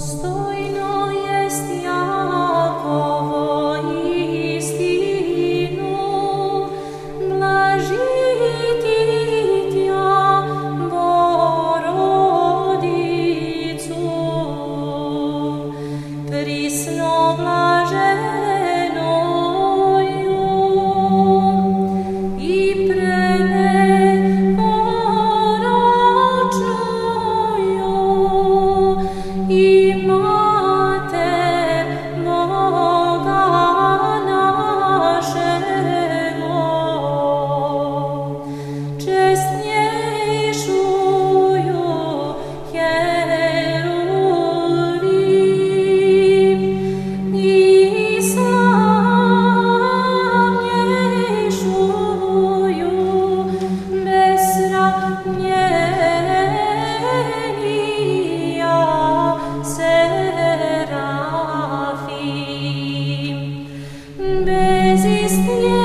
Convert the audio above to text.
story. menia serafim